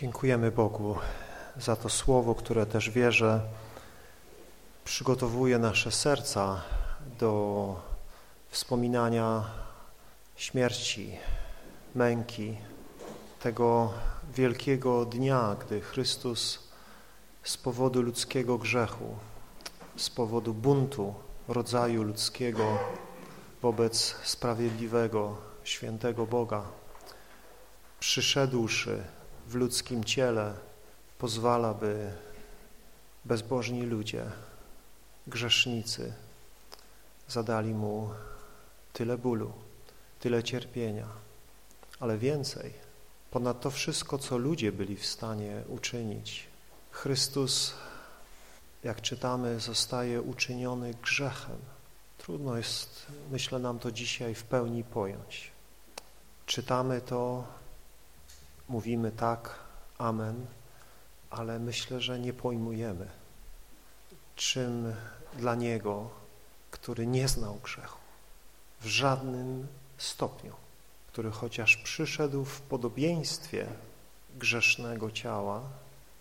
Dziękujemy Bogu za to słowo, które też wierzę przygotowuje nasze serca do wspominania śmierci, męki, tego wielkiego dnia, gdy Chrystus z powodu ludzkiego grzechu, z powodu buntu rodzaju ludzkiego wobec sprawiedliwego, świętego Boga, przyszedłszy w ludzkim ciele, pozwala, by bezbożni ludzie, grzesznicy zadali Mu tyle bólu, tyle cierpienia, ale więcej, ponad to wszystko, co ludzie byli w stanie uczynić. Chrystus, jak czytamy, zostaje uczyniony grzechem. Trudno jest, myślę, nam to dzisiaj w pełni pojąć. Czytamy to, mówimy tak, amen, ale myślę, że nie pojmujemy, czym dla Niego, który nie znał grzechu w żadnym stopniu, który chociaż przyszedł w podobieństwie grzesznego ciała,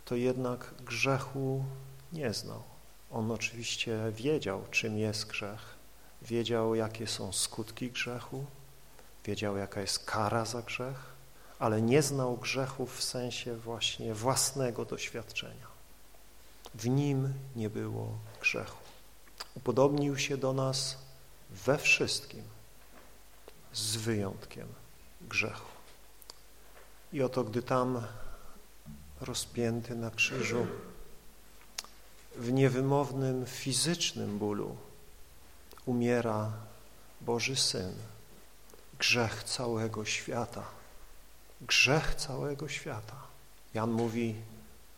to jednak grzechu nie znał. On oczywiście wiedział, czym jest grzech, wiedział, jakie są skutki grzechu, wiedział, jaka jest kara za grzech, ale nie znał grzechów w sensie właśnie własnego doświadczenia. W nim nie było grzechu. Upodobnił się do nas we wszystkim, z wyjątkiem grzechu. I oto, gdy tam rozpięty na krzyżu, w niewymownym fizycznym bólu umiera Boży Syn, grzech całego świata – grzech całego świata. Jan mówi,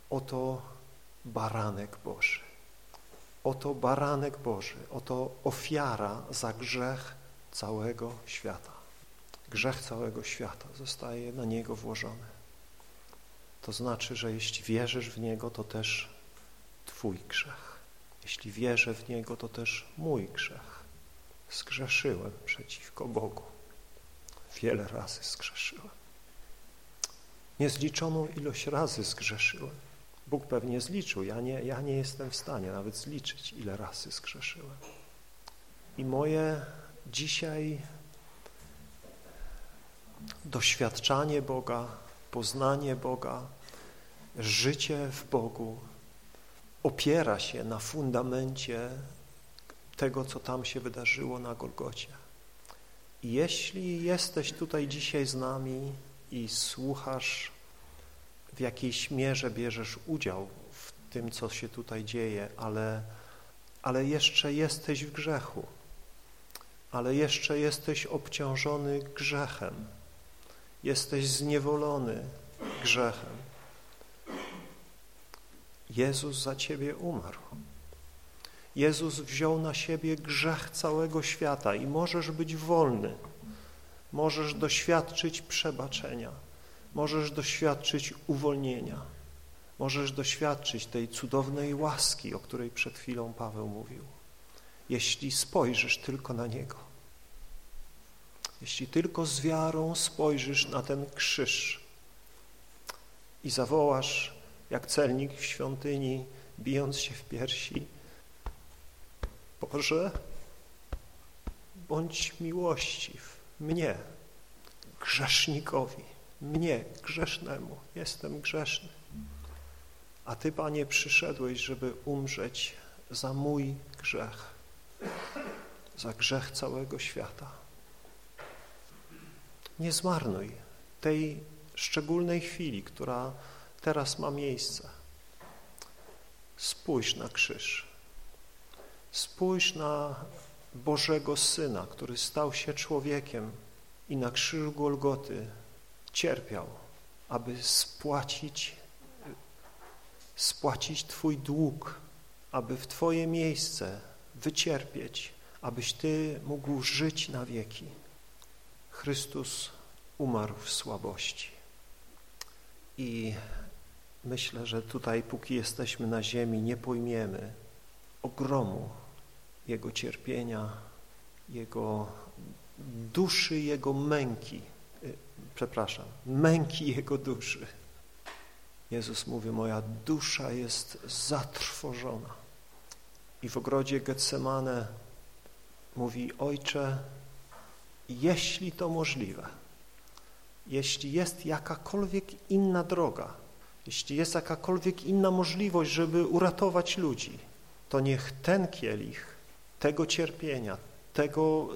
oto baranek Boży. Oto baranek Boży, oto ofiara za grzech całego świata. Grzech całego świata zostaje na Niego włożony. To znaczy, że jeśli wierzysz w Niego, to też Twój grzech. Jeśli wierzę w Niego, to też mój grzech. Zgrzeszyłem przeciwko Bogu. Wiele razy zgrzeszyłem. Niezliczoną ilość razy zgrzeszyłem. Bóg pewnie zliczył, ja nie, ja nie jestem w stanie nawet zliczyć, ile razy zgrzeszyłem. I moje dzisiaj doświadczanie Boga, poznanie Boga, życie w Bogu opiera się na fundamencie tego, co tam się wydarzyło na Golgocie. I jeśli jesteś tutaj dzisiaj z nami i słuchasz, w jakiejś mierze bierzesz udział w tym, co się tutaj dzieje, ale, ale jeszcze jesteś w grzechu, ale jeszcze jesteś obciążony grzechem, jesteś zniewolony grzechem. Jezus za ciebie umarł. Jezus wziął na siebie grzech całego świata i możesz być wolny możesz doświadczyć przebaczenia, możesz doświadczyć uwolnienia, możesz doświadczyć tej cudownej łaski, o której przed chwilą Paweł mówił, jeśli spojrzysz tylko na Niego. Jeśli tylko z wiarą spojrzysz na ten krzyż i zawołasz, jak celnik w świątyni, bijąc się w piersi, Boże, bądź miłościw, mnie, grzesznikowi, mnie, grzesznemu, jestem grzeszny. A Ty, Panie, przyszedłeś, żeby umrzeć za mój grzech, za grzech całego świata. Nie zmarnuj tej szczególnej chwili, która teraz ma miejsce. Spójrz na krzyż. Spójrz na Bożego Syna, który stał się człowiekiem i na krzyżu Golgoty cierpiał, aby spłacić, spłacić Twój dług, aby w Twoje miejsce wycierpieć, abyś Ty mógł żyć na wieki. Chrystus umarł w słabości. I myślę, że tutaj, póki jesteśmy na ziemi, nie pojmiemy ogromu jego cierpienia, Jego duszy, Jego męki, y, przepraszam, męki Jego duszy. Jezus mówi, moja dusza jest zatrwożona. I w ogrodzie Getsemane mówi, Ojcze, jeśli to możliwe, jeśli jest jakakolwiek inna droga, jeśli jest jakakolwiek inna możliwość, żeby uratować ludzi, to niech ten kielich tego cierpienia, tego,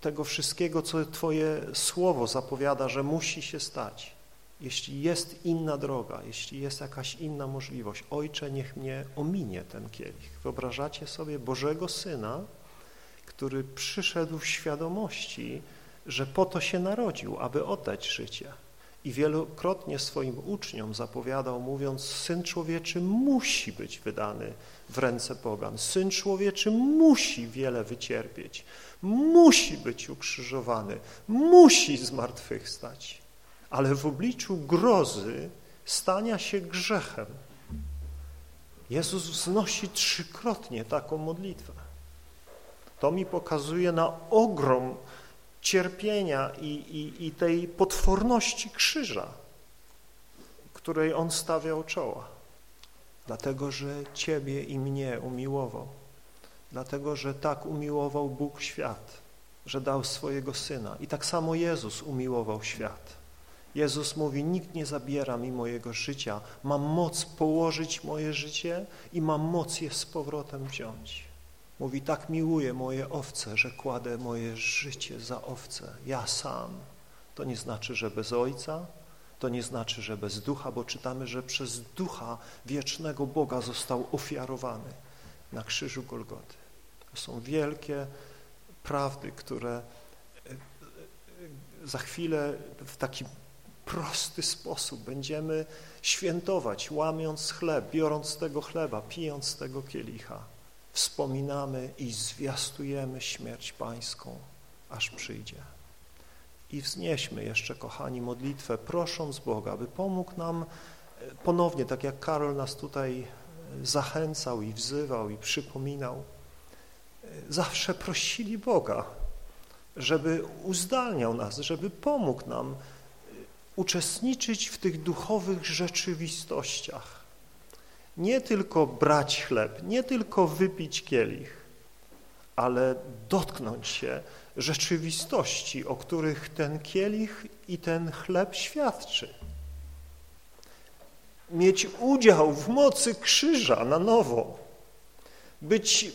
tego wszystkiego, co Twoje słowo zapowiada, że musi się stać, jeśli jest inna droga, jeśli jest jakaś inna możliwość, Ojcze, niech mnie ominie ten kielich. Wyobrażacie sobie Bożego Syna, który przyszedł w świadomości, że po to się narodził, aby oddać życie. I wielokrotnie swoim uczniom zapowiadał, mówiąc, Syn Człowieczy musi być wydany w ręce pogan. Syn Człowieczy musi wiele wycierpieć, musi być ukrzyżowany, musi zmartwychwstać ale w obliczu grozy stania się grzechem. Jezus wznosi trzykrotnie taką modlitwę. To mi pokazuje na ogrom cierpienia i, i, i tej potworności krzyża, której On stawiał czoła. Dlatego, że Ciebie i mnie umiłował. Dlatego, że tak umiłował Bóg świat, że dał swojego Syna. I tak samo Jezus umiłował świat Jezus mówi, nikt nie zabiera mi mojego życia, mam moc położyć moje życie i mam moc je z powrotem wziąć. Mówi, tak miłuję moje owce, że kładę moje życie za owce, ja sam. To nie znaczy, że bez Ojca, to nie znaczy, że bez Ducha, bo czytamy, że przez Ducha wiecznego Boga został ofiarowany na krzyżu Golgoty. To są wielkie prawdy, które e, e, za chwilę w taki prosty sposób będziemy świętować, łamiąc chleb, biorąc z tego chleba, pijąc z tego kielicha. Wspominamy i zwiastujemy śmierć Pańską, aż przyjdzie. I wznieśmy jeszcze, kochani, modlitwę, prosząc Boga, by pomógł nam e, ponownie, tak jak Karol nas tutaj e, zachęcał i wzywał i przypominał, e, zawsze prosili Boga, żeby uzdalniał nas, żeby pomógł nam uczestniczyć w tych duchowych rzeczywistościach. Nie tylko brać chleb, nie tylko wypić kielich, ale dotknąć się rzeczywistości, o których ten kielich i ten chleb świadczy. Mieć udział w mocy krzyża na nowo, być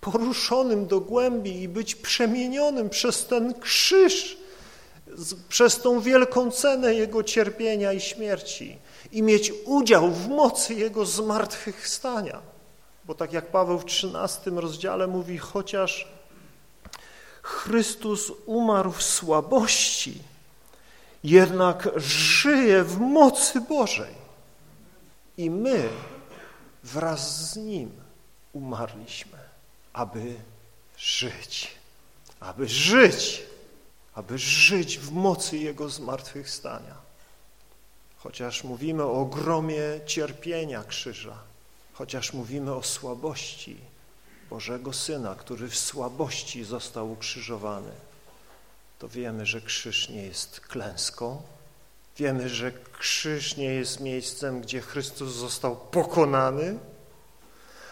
poruszonym do głębi i być przemienionym przez ten krzyż, przez tą wielką cenę Jego cierpienia i śmierci i mieć udział w mocy Jego zmartwychwstania. Bo tak jak Paweł w 13 rozdziale mówi, chociaż Chrystus umarł w słabości, jednak żyje w mocy Bożej. I my wraz z Nim umarliśmy, aby żyć, aby żyć aby żyć w mocy Jego zmartwychwstania. Chociaż mówimy o ogromie cierpienia krzyża, chociaż mówimy o słabości Bożego Syna, który w słabości został ukrzyżowany, to wiemy, że krzyż nie jest klęską, wiemy, że krzyż nie jest miejscem, gdzie Chrystus został pokonany,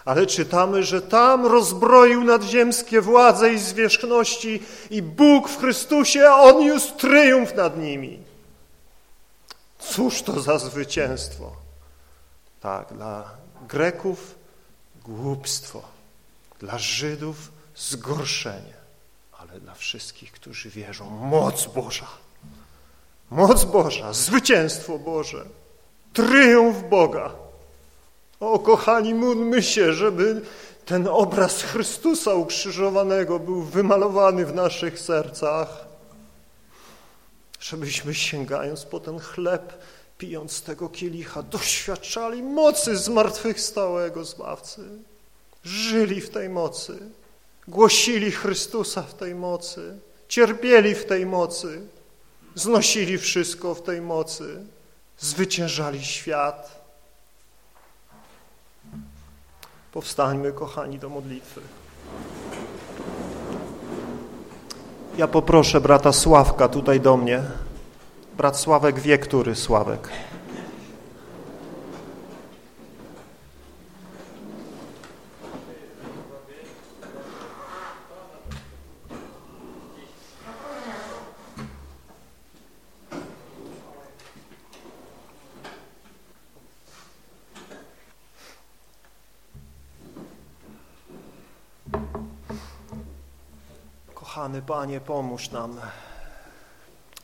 ale czytamy, że tam rozbroił nadziemskie władze i zwierzchności i Bóg w Chrystusie odniósł triumf nad nimi. Cóż to za zwycięstwo? Tak, dla Greków głupstwo, dla Żydów zgorszenie, ale dla wszystkich, którzy wierzą, moc Boża. Moc Boża, zwycięstwo Boże, triumf Boga. O, kochani, módlmy się, żeby ten obraz Chrystusa ukrzyżowanego był wymalowany w naszych sercach, żebyśmy sięgając po ten chleb, pijąc z tego kielicha, doświadczali mocy zmartwychwstałego Zbawcy. Żyli w tej mocy, głosili Chrystusa w tej mocy, cierpieli w tej mocy, znosili wszystko w tej mocy, zwyciężali świat, Powstańmy, kochani, do modlitwy. Ja poproszę brata Sławka tutaj do mnie. Brat Sławek wie, który Sławek. Kochany Panie, pomóż nam.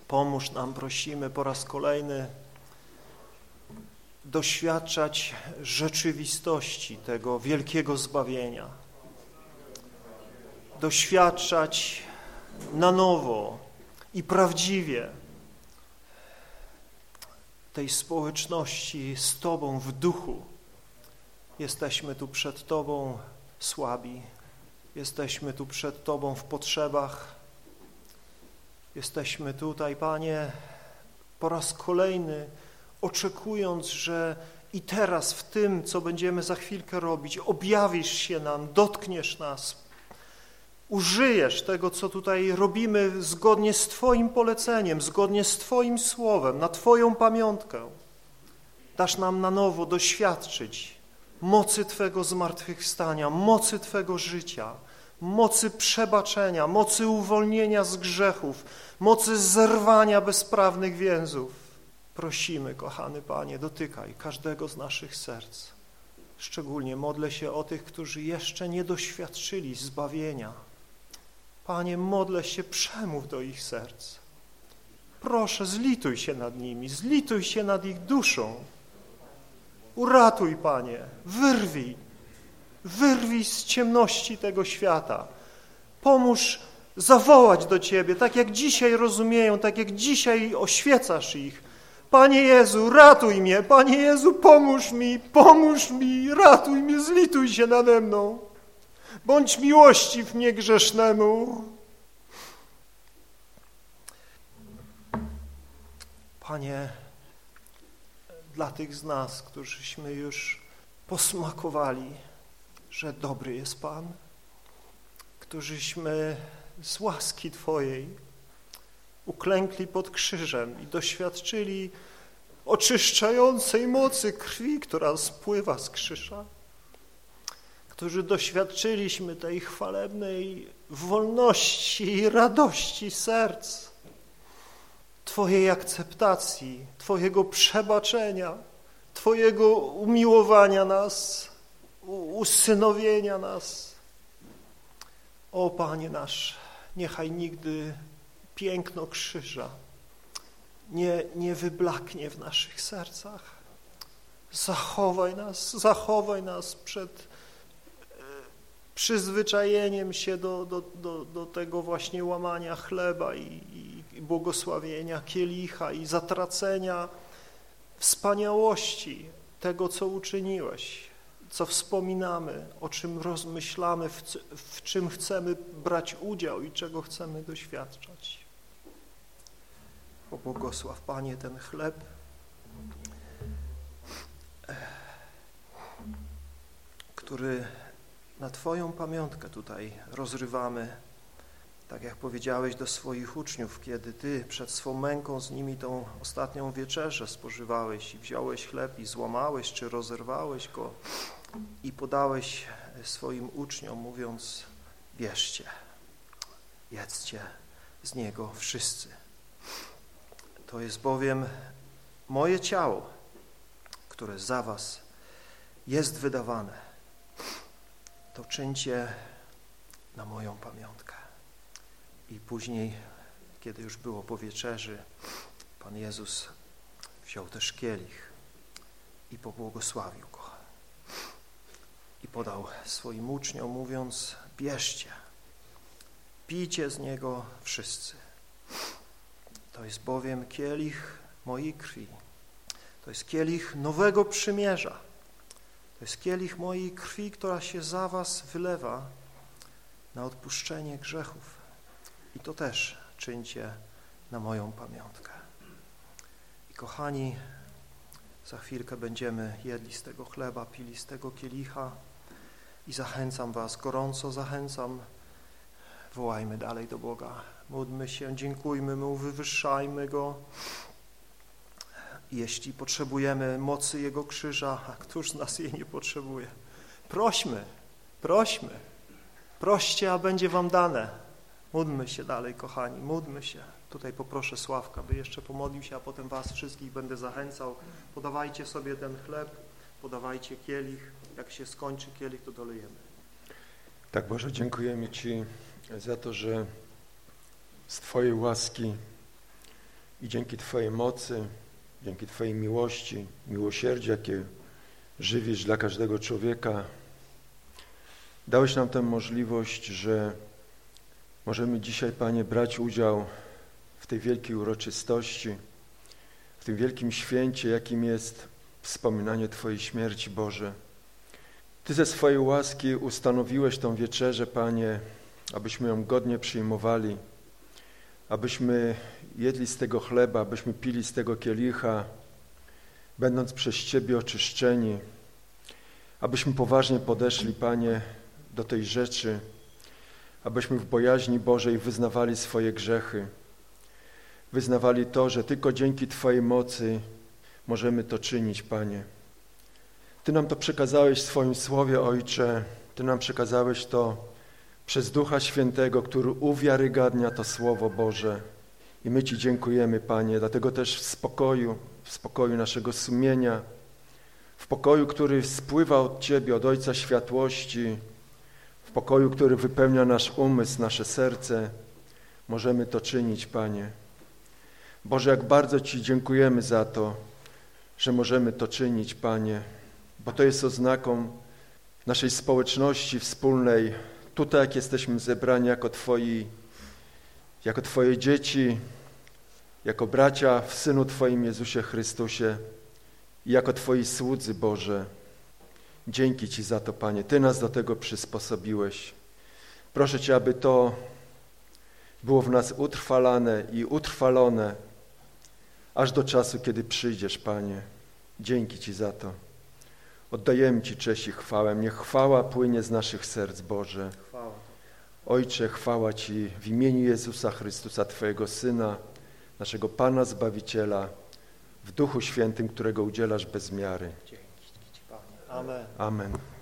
Pomóż nam, prosimy, po raz kolejny doświadczać rzeczywistości tego wielkiego zbawienia. Doświadczać na nowo i prawdziwie tej społeczności z Tobą w duchu. Jesteśmy tu przed Tobą słabi, jesteśmy tu przed Tobą w potrzebach, jesteśmy tutaj, Panie, po raz kolejny oczekując, że i teraz w tym, co będziemy za chwilkę robić, objawisz się nam, dotkniesz nas, użyjesz tego, co tutaj robimy zgodnie z Twoim poleceniem, zgodnie z Twoim słowem, na Twoją pamiątkę. Dasz nam na nowo doświadczyć mocy Twego zmartwychwstania, mocy Twego życia, mocy przebaczenia, mocy uwolnienia z grzechów, mocy zerwania bezprawnych więzów. Prosimy, kochany Panie, dotykaj każdego z naszych serc. Szczególnie modlę się o tych, którzy jeszcze nie doświadczyli zbawienia. Panie, modlę się, przemów do ich serc. Proszę, zlituj się nad nimi, zlituj się nad ich duszą. Uratuj, Panie, wyrwij, wyrwij z ciemności tego świata. Pomóż zawołać do Ciebie, tak jak dzisiaj rozumieją, tak jak dzisiaj oświecasz ich. Panie Jezu, ratuj mnie, Panie Jezu, pomóż mi, pomóż mi, ratuj mnie, zlituj się nade mną. Bądź miłościw mnie grzesznemu. Panie, dla tych z nas, którzyśmy już posmakowali, że dobry jest Pan, którzyśmy z łaski Twojej uklękli pod krzyżem i doświadczyli oczyszczającej mocy krwi, która spływa z krzyża, którzy doświadczyliśmy tej chwalebnej wolności i radości serc, Twojej akceptacji, Twojego przebaczenia, Twojego umiłowania nas, usynowienia nas. O Panie nasz, niechaj nigdy piękno krzyża nie, nie wyblaknie w naszych sercach. Zachowaj nas, zachowaj nas przed e, przyzwyczajeniem się do, do, do, do tego właśnie łamania chleba i, i błogosławienia kielicha i zatracenia wspaniałości tego, co uczyniłeś, co wspominamy, o czym rozmyślamy, w, w czym chcemy brać udział i czego chcemy doświadczać. Pobłogosław, Panie, ten chleb, który na Twoją pamiątkę tutaj rozrywamy, tak jak powiedziałeś do swoich uczniów, kiedy Ty przed swą męką z nimi tą ostatnią wieczerzę spożywałeś i wziąłeś chleb i złamałeś, czy rozerwałeś go i podałeś swoim uczniom, mówiąc, bierzcie, jedzcie z niego wszyscy. To jest bowiem moje ciało, które za was jest wydawane. To czyńcie na moją pamiątkę. I później, kiedy już było po wieczerzy, Pan Jezus wziął też kielich i pobłogosławił go. I podał swoim uczniom, mówiąc, bierzcie, pijcie z niego wszyscy. To jest bowiem kielich mojej krwi. To jest kielich nowego przymierza. To jest kielich mojej krwi, która się za was wylewa na odpuszczenie grzechów. I to też czyńcie na moją pamiątkę. I kochani, za chwilkę będziemy jedli z tego chleba, pili z tego kielicha i zachęcam was, gorąco zachęcam, wołajmy dalej do Boga, módlmy się, dziękujmy Mu, wywyższajmy Go. Jeśli potrzebujemy mocy Jego krzyża, a któż z nas jej nie potrzebuje? Prośmy, prośmy, proście, a będzie wam dane. Módlmy się dalej, kochani, módlmy się. Tutaj poproszę Sławka, by jeszcze pomodlił się, a potem was wszystkich będę zachęcał. Podawajcie sobie ten chleb, podawajcie kielich. Jak się skończy kielich, to dolejemy. Tak, Boże, dziękujemy Ci za to, że z Twojej łaski i dzięki Twojej mocy, dzięki Twojej miłości, miłosierdzia, jakie żywisz dla każdego człowieka, dałeś nam tę możliwość, że możemy dzisiaj, Panie, brać udział w tej wielkiej uroczystości, w tym wielkim święcie, jakim jest wspominanie Twojej śmierci, Boże. Ty ze swojej łaski ustanowiłeś tą wieczerzę, Panie, abyśmy ją godnie przyjmowali, abyśmy jedli z tego chleba, abyśmy pili z tego kielicha, będąc przez Ciebie oczyszczeni, abyśmy poważnie podeszli, Panie, do tej rzeczy, abyśmy w bojaźni Bożej wyznawali swoje grzechy, wyznawali to, że tylko dzięki Twojej mocy możemy to czynić, Panie. Ty nam to przekazałeś w swoim Słowie, Ojcze, Ty nam przekazałeś to przez Ducha Świętego, który uwiarygadnia to Słowo Boże. I my Ci dziękujemy, Panie, dlatego też w spokoju, w spokoju naszego sumienia, w pokoju, który spływa od Ciebie, od Ojca Światłości, pokoju, który wypełnia nasz umysł, nasze serce, możemy to czynić, Panie. Boże, jak bardzo Ci dziękujemy za to, że możemy to czynić, Panie, bo to jest oznaką naszej społeczności wspólnej, tutaj jak jesteśmy zebrani jako Twoi, jako Twoje dzieci, jako bracia w Synu Twoim Jezusie Chrystusie i jako Twoi słudzy, Boże. Dzięki Ci za to, Panie. Ty nas do tego przysposobiłeś. Proszę Cię, aby to było w nas utrwalane i utrwalone aż do czasu, kiedy przyjdziesz, Panie. Dzięki Ci za to. Oddajemy Ci cześć i chwałę. Niech chwała płynie z naszych serc, Boże. Ojcze, chwała Ci w imieniu Jezusa Chrystusa, Twojego Syna, naszego Pana Zbawiciela, w Duchu Świętym, którego udzielasz bez miary. Amen. Amen.